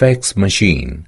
fax machine.